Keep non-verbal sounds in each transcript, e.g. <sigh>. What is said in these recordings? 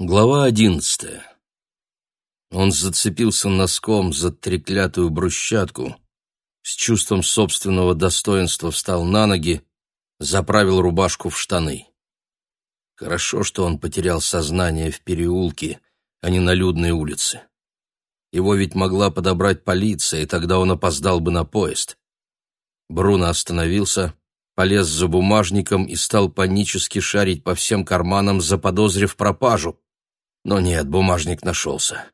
Глава одиннадцатая. Он зацепился носком за треклятую брусчатку, с чувством собственного достоинства встал на ноги, заправил рубашку в штаны. Хорошо, что он потерял сознание в переулке, а не на людной улице. Его ведь могла подобрать полиция, и тогда он опоздал бы на поезд. Бруно остановился, полез за бумажником и стал панически шарить по всем карманам, заподозрив пропажу. Но нет, бумажник нашелся.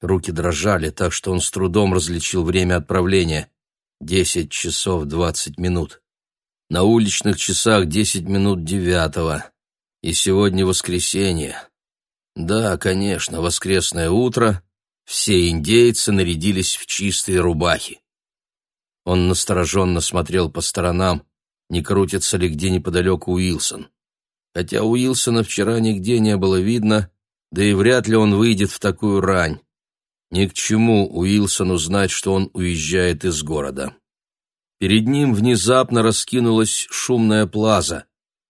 Руки дрожали, так что он с трудом различил время отправления. Десять часов двадцать минут. На уличных часах десять минут девятого. И сегодня воскресенье. Да, конечно, воскресное утро. Все индейцы нарядились в чистые рубахи. Он настороженно смотрел по сторонам, не крутится ли где неподалеку Уилсон. Хотя Уилсона вчера нигде не было видно, да и вряд ли он выйдет в такую рань. Ни к чему Уилсону знать, что он уезжает из города. Перед ним внезапно раскинулась шумная плаза.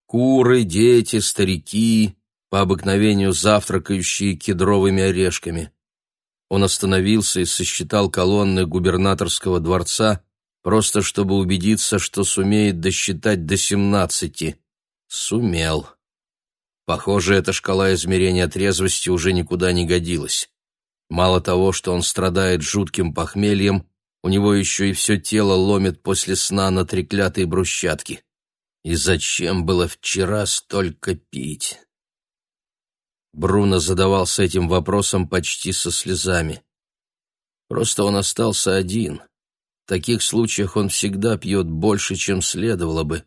Куры, дети, старики, по обыкновению завтракающие кедровыми орешками. Он остановился и сосчитал колонны губернаторского дворца, просто чтобы убедиться, что сумеет досчитать до семнадцати. Сумел. Похоже, эта шкала измерения трезвости уже никуда не годилась. Мало того, что он страдает жутким похмельем, у него еще и все тело ломит после сна на треклятой брусчатке. И зачем было вчера столько пить? Бруно задавался этим вопросом почти со слезами. Просто он остался один. В таких случаях он всегда пьет больше, чем следовало бы.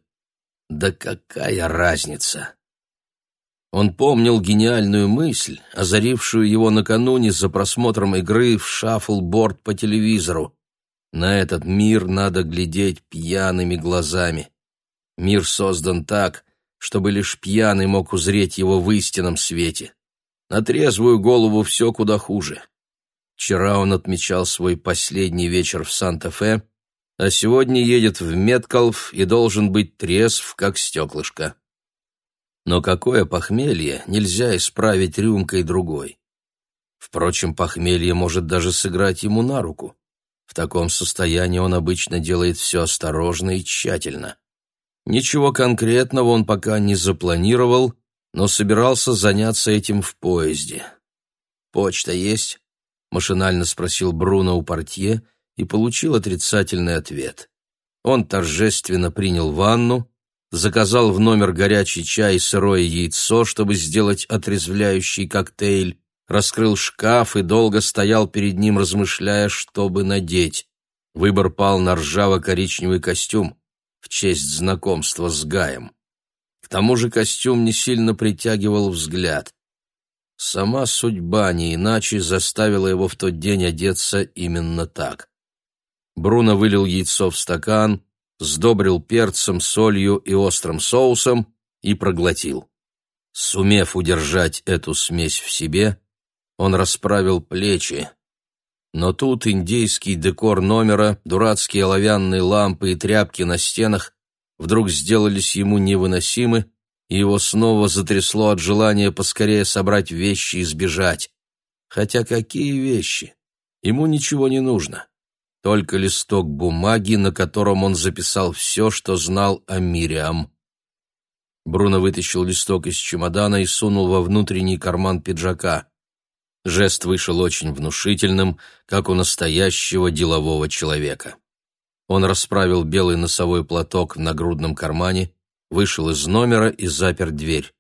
Да какая разница? Он помнил гениальную мысль, озарившую его накануне за просмотром игры в шаффлборд по телевизору. На этот мир надо глядеть пьяными глазами. Мир создан так, чтобы лишь пьяный мог узреть его в истинном свете. На трезвую голову все куда хуже. Вчера он отмечал свой последний вечер в Санта-Фе, а сегодня едет в Меткалф и должен быть трезв, как стеклышко. Но какое похмелье нельзя исправить рюмкой другой. Впрочем, похмелье может даже сыграть ему на руку. В таком состоянии он обычно делает все осторожно и тщательно. Ничего конкретного он пока не запланировал, но собирался заняться этим в поезде. «Почта есть?» — машинально спросил Бруно у портье и получил отрицательный ответ. Он торжественно принял ванну, заказал в номер горячий чай и сырое яйцо, чтобы сделать отрезвляющий коктейль, раскрыл шкаф и долго стоял перед ним, размышляя, что бы надеть. Выбор пал на ржаво-коричневый костюм в честь знакомства с Гаем. К тому же костюм не сильно притягивал взгляд. Сама судьба не иначе заставила его в тот день одеться именно так. Бруно вылил яйцо в стакан, сдобрил перцем, солью и острым соусом и проглотил. Сумев удержать эту смесь в себе, он расправил плечи. Но тут индейский декор номера, дурацкие оловянные лампы и тряпки на стенах вдруг сделались ему невыносимы, и его снова затрясло от желания поскорее собрать вещи и сбежать. Хотя какие вещи? Ему ничего не нужно только листок бумаги, на котором он записал все, что знал о Мириам. Бруно вытащил листок из чемодана и сунул во внутренний карман пиджака. Жест вышел очень внушительным, как у настоящего делового человека. Он расправил белый носовой платок в нагрудном кармане, вышел из номера и запер дверь.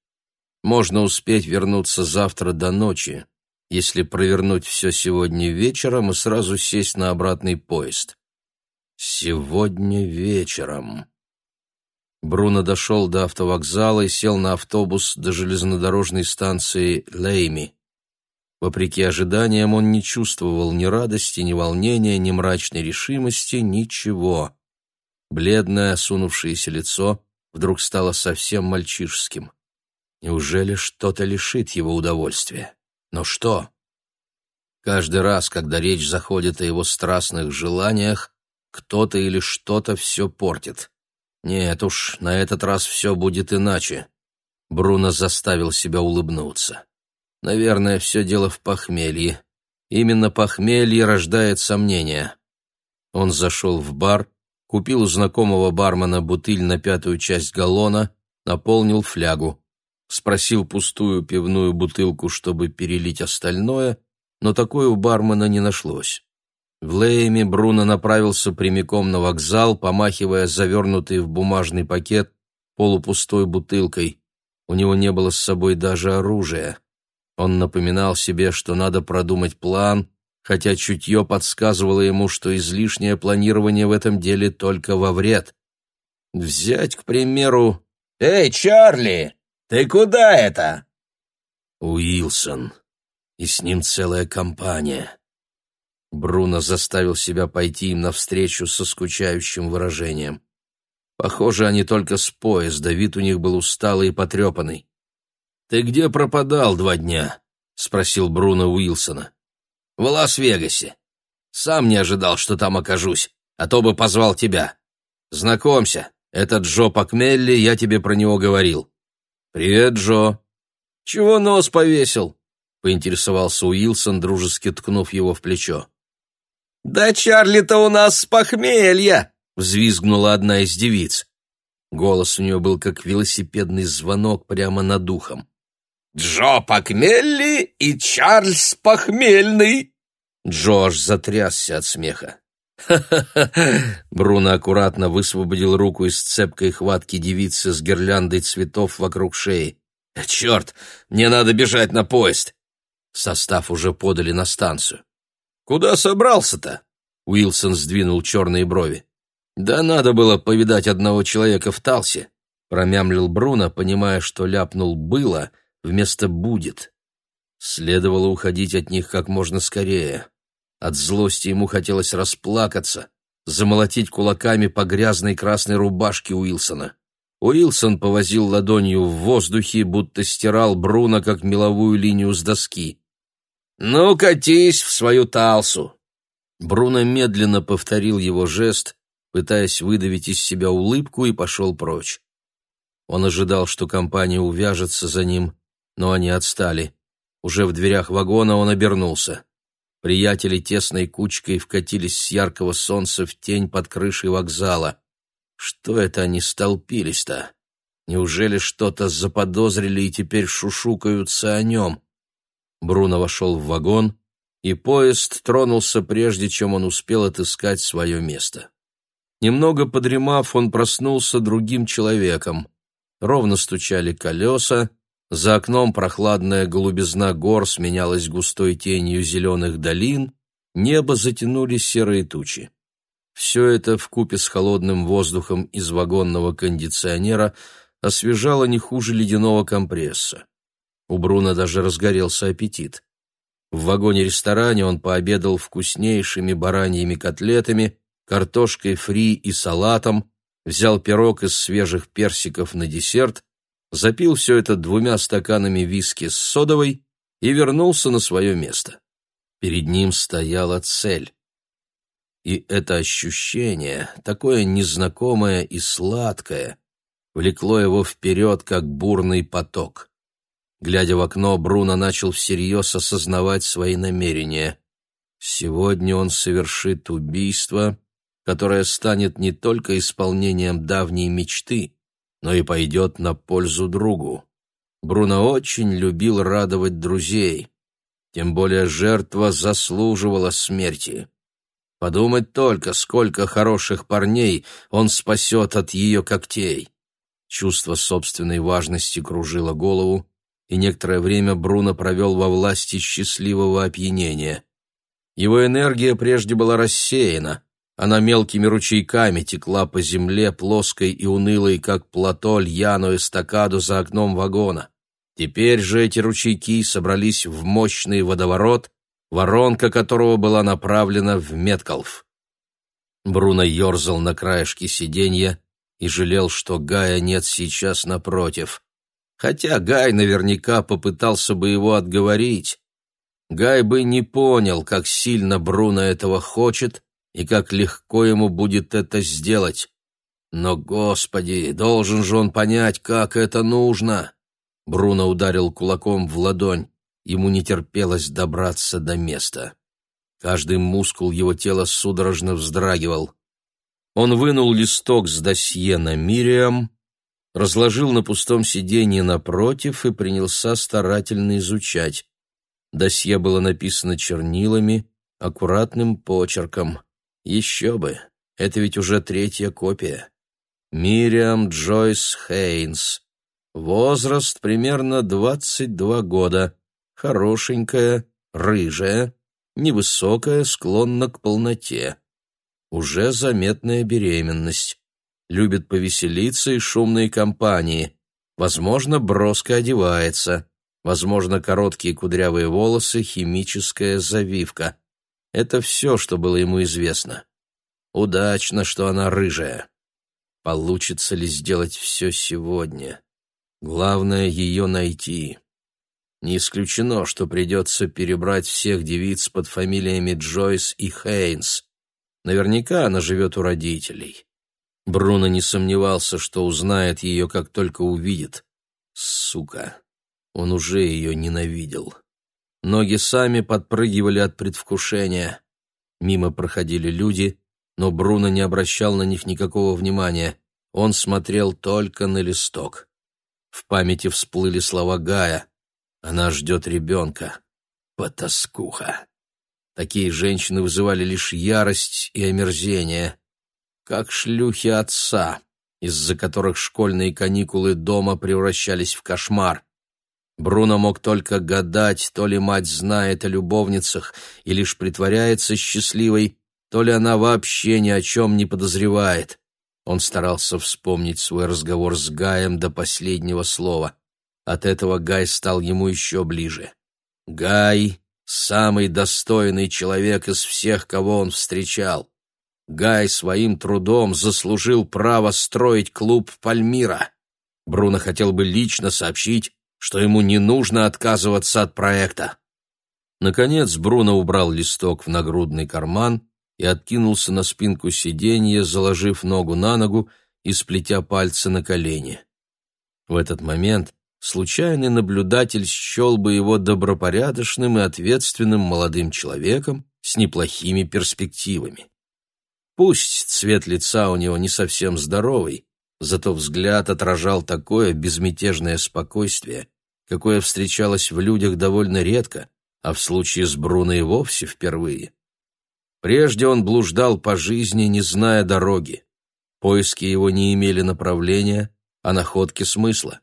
Можно успеть вернуться завтра до ночи если провернуть все сегодня вечером и сразу сесть на обратный поезд. Сегодня вечером. Бруно дошел до автовокзала и сел на автобус до железнодорожной станции Лейми. Вопреки ожиданиям он не чувствовал ни радости, ни волнения, ни мрачной решимости, ничего. Бледное, осунувшееся лицо вдруг стало совсем мальчишеским. Неужели что-то лишит его удовольствия? Но что? Каждый раз, когда речь заходит о его страстных желаниях, кто-то или что-то все портит. Нет уж, на этот раз все будет иначе. Бруно заставил себя улыбнуться. Наверное, все дело в похмелье. Именно похмелье рождает сомнения. Он зашел в бар, купил у знакомого бармена бутыль на пятую часть галлона, наполнил флягу. Спросил пустую пивную бутылку, чтобы перелить остальное, но такое у бармена не нашлось. В Лейме Бруно направился прямиком на вокзал, помахивая завернутый в бумажный пакет полупустой бутылкой. У него не было с собой даже оружия. Он напоминал себе, что надо продумать план, хотя чутье подсказывало ему, что излишнее планирование в этом деле только во вред. Взять, к примеру... «Эй, Чарли, ты куда это?» Уилсон. И с ним целая компания. Бруно заставил себя пойти им навстречу со скучающим выражением. Похоже, они только с поезда, вид у них был усталый и потрепанный. «Ты где пропадал два дня?» — спросил Бруно Уилсона. «В Лас-Вегасе. Сам не ожидал, что там окажусь, а то бы позвал тебя. Знакомься, это Джо Пакмелли, я тебе про него говорил». «Привет, Джо». «Чего нос повесил?» — поинтересовался Уилсон, дружески ткнув его в плечо. «Да Чарли-то у нас с похмелья!» — взвизгнула одна из девиц. Голос у нее был как велосипедный звонок прямо над духом. «Джо похмельный и Чарльз похмельный!» Джо аж затрясся от смеха. «Ха-ха-ха!» <laughs> Бруно аккуратно высвободил руку из цепкой хватки девицы с гирляндой цветов вокруг шеи. «Черт! Мне надо бежать на поезд!» Состав уже подали на станцию. «Куда собрался-то?» Уилсон сдвинул черные брови. «Да надо было повидать одного человека в Талсе», промямлил Бруно, понимая, что ляпнул «было» вместо «будет». Следовало уходить от них как можно скорее. От злости ему хотелось расплакаться, замолотить кулаками по грязной красной рубашке Уилсона. Уилсон повозил ладонью в воздухе, будто стирал Бруно как меловую линию с доски. «Ну, катись в свою талсу!» Бруно медленно повторил его жест, пытаясь выдавить из себя улыбку, и пошел прочь. Он ожидал, что компания увяжется за ним, но они отстали. Уже в дверях вагона он обернулся. Приятели тесной кучкой вкатились с яркого солнца в тень под крышей вокзала. Что это они столпились-то? Неужели что-то заподозрили и теперь шушукаются о нем? Бруно вошел в вагон, и поезд тронулся прежде, чем он успел отыскать свое место. Немного подремав, он проснулся другим человеком. Ровно стучали колеса, за окном прохладная голубизна гор сменялась густой тенью зеленых долин, небо затянули серые тучи. Все это вкупе с холодным воздухом из вагонного кондиционера освежало не хуже ледяного компресса. У Бруно даже разгорелся аппетит. В вагоне-ресторане он пообедал вкуснейшими бараньими котлетами, картошкой фри и салатом, взял пирог из свежих персиков на десерт, запил все это двумя стаканами виски с содовой и вернулся на свое место. Перед ним стояла цель. И это ощущение, такое незнакомое и сладкое, влекло его вперед, как бурный поток. Глядя в окно, Бруно начал всерьез осознавать свои намерения. Сегодня он совершит убийство, которое станет не только исполнением давней мечты, но и пойдет на пользу другу. Бруно очень любил радовать друзей, тем более жертва заслуживала смерти. Подумать только, сколько хороших парней он спасет от ее когтей. Чувство собственной важности кружило голову, и некоторое время Бруно провел во власти счастливого опьянения. Его энергия прежде была рассеяна, она мелкими ручейками текла по земле, плоской и унылой, как плато льяну эстакаду за окном вагона. Теперь же эти ручейки собрались в мощный водоворот, воронка которого была направлена в Меткалф. Бруно ерзал на краешке сиденья и жалел, что Гая нет сейчас напротив хотя Гай наверняка попытался бы его отговорить. Гай бы не понял, как сильно Бруно этого хочет и как легко ему будет это сделать. Но, Господи, должен же он понять, как это нужно. Бруно ударил кулаком в ладонь. ему не терпелось добраться до места. Каждый мускул его тела судорожно вздрагивал. Он вынул листок с досье на Мириам, разложил на пустом сиденье напротив и принялся старательно изучать. Досье было написано чернилами, аккуратным почерком. Еще бы, это ведь уже третья копия. Мириам Джойс Хейнс. Возраст примерно 22 года. Хорошенькая, рыжая, невысокая, склонна к полноте. Уже заметная беременность. Любит повеселиться и шумные компании. Возможно, броско одевается. Возможно, короткие кудрявые волосы, химическая завивка. Это все, что было ему известно. Удачно, что она рыжая. Получится ли сделать все сегодня? Главное — ее найти. Не исключено, что придется перебрать всех девиц под фамилиями Джойс и Хейнс. Наверняка она живет у родителей. Бруно не сомневался, что узнает ее, как только увидит. Сука! Он уже ее ненавидел. Ноги сами подпрыгивали от предвкушения. Мимо проходили люди, но Бруно не обращал на них никакого внимания. Он смотрел только на листок. В памяти всплыли слова Гая. «Она ждет ребенка. Потаскуха». Такие женщины вызывали лишь ярость и омерзение. Как шлюхи отца, из-за которых школьные каникулы дома превращались в кошмар. Бруно мог только гадать, то ли мать знает о любовницах и лишь притворяется счастливой, то ли она вообще ни о чем не подозревает. Он старался вспомнить свой разговор с Гаем до последнего слова. От этого Гай стал ему еще ближе. Гай — самый достойный человек из всех, кого он встречал. Гай своим трудом заслужил право строить клуб Пальмира. Бруно хотел бы лично сообщить, что ему не нужно отказываться от проекта. Наконец Бруно убрал листок в нагрудный карман и откинулся на спинку сиденья, заложив ногу на ногу и сплетя пальцы на колени. В этот момент случайный наблюдатель счел бы его добропорядочным и ответственным молодым человеком с неплохими перспективами. Пусть цвет лица у него не совсем здоровый, зато взгляд отражал такое безмятежное спокойствие, какое встречалось в людях довольно редко, а в случае с Бруно и вовсе впервые. Прежде он блуждал по жизни, не зная дороги. Поиски его не имели направления, а находки смысла.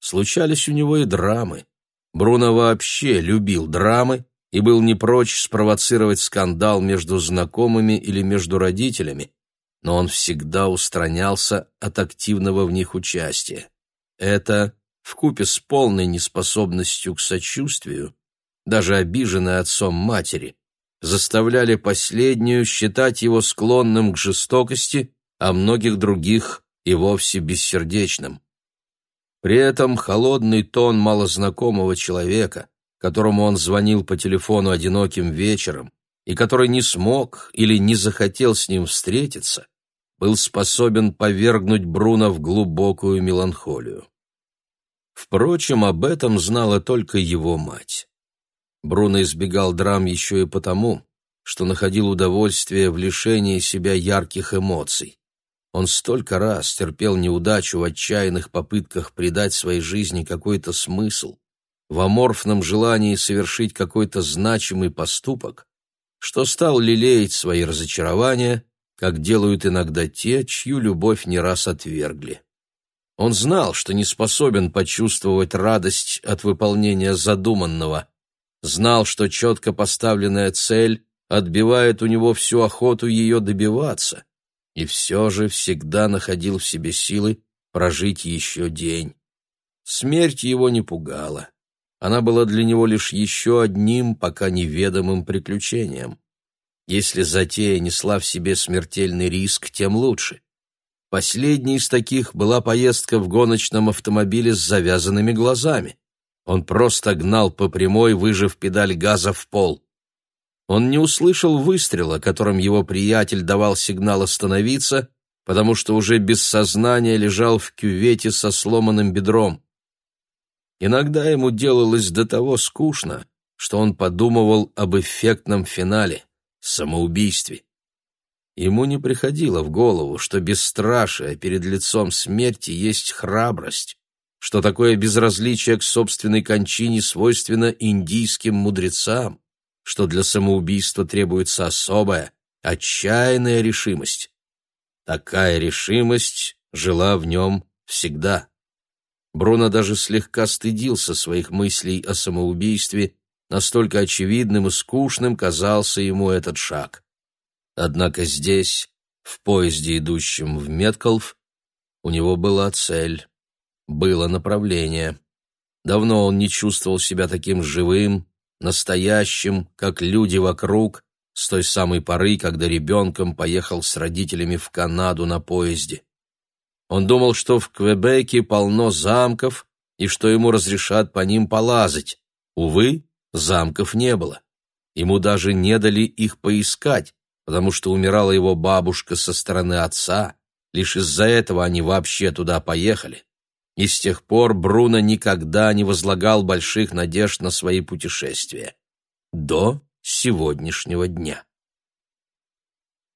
Случались у него и драмы. Бруно вообще любил драмы и был не прочь спровоцировать скандал между знакомыми или между родителями, но он всегда устранялся от активного в них участия. Это, вкупе с полной неспособностью к сочувствию, даже обиженной отцом матери, заставляли последнюю считать его склонным к жестокости, а многих других и вовсе бессердечным. При этом холодный тон малознакомого человека, которому он звонил по телефону одиноким вечером и который не смог или не захотел с ним встретиться, был способен повергнуть Бруно в глубокую меланхолию. Впрочем, об этом знала только его мать. Бруно избегал драм еще и потому, что находил удовольствие в лишении себя ярких эмоций. Он столько раз терпел неудачу в отчаянных попытках придать своей жизни какой-то смысл, в аморфном желании совершить какой-то значимый поступок, что стал лелеять свои разочарования, как делают иногда те, чью любовь не раз отвергли. Он знал, что не способен почувствовать радость от выполнения задуманного, знал, что четко поставленная цель отбивает у него всю охоту ее добиваться, и все же всегда находил в себе силы прожить еще день. Смерть его не пугала. Она была для него лишь еще одним, пока неведомым приключением. Если затея несла в себе смертельный риск, тем лучше. Последней из таких была поездка в гоночном автомобиле с завязанными глазами. Он просто гнал по прямой, выжив педаль газа в пол. Он не услышал выстрела, которым его приятель давал сигнал остановиться, потому что уже без сознания лежал в кювете со сломанным бедром. Иногда ему делалось до того скучно, что он подумывал об эффектном финале — самоубийстве. Ему не приходило в голову, что бесстрашие перед лицом смерти есть храбрость, что такое безразличие к собственной кончине свойственно индийским мудрецам, что для самоубийства требуется особая, отчаянная решимость. Такая решимость жила в нем всегда. Бруно даже слегка стыдился своих мыслей о самоубийстве, настолько очевидным и скучным казался ему этот шаг. Однако здесь, в поезде, идущем в Меткалф, у него была цель, было направление. Давно он не чувствовал себя таким живым, настоящим, как люди вокруг, с той самой поры, когда ребенком поехал с родителями в Канаду на поезде. Он думал, что в Квебеке полно замков и что ему разрешат по ним полазать. Увы, замков не было. Ему даже не дали их поискать, потому что умирала его бабушка со стороны отца. Лишь из-за этого они вообще туда поехали. И с тех пор Бруно никогда не возлагал больших надежд на свои путешествия. До сегодняшнего дня.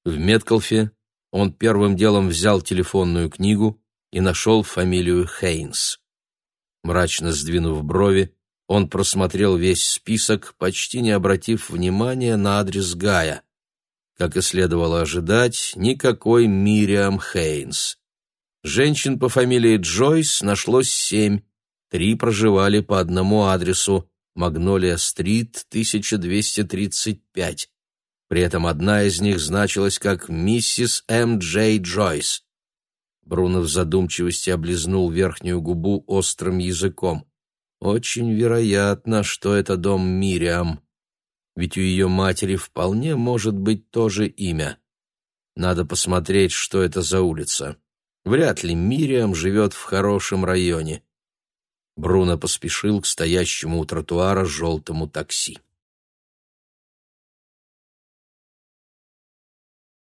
В Меткалфе он первым делом взял телефонную книгу и нашел фамилию Хейнс. Мрачно сдвинув брови, он просмотрел весь список, почти не обратив внимания на адрес Гая. Как и следовало ожидать, никакой Мириам Хейнс. Женщин по фамилии Джойс нашлось семь, три проживали по одному адресу Магнолия-стрит, 1235. При этом одна из них значилась как миссис М. Джей Джойс. Бруно в задумчивости облизнул верхнюю губу острым языком. Очень вероятно, что это дом Мириам. Ведь у ее матери вполне может быть то же имя. Надо посмотреть, что это за улица. Вряд ли Мириам живет в хорошем районе. Бруно поспешил к стоящему у тротуара желтому такси.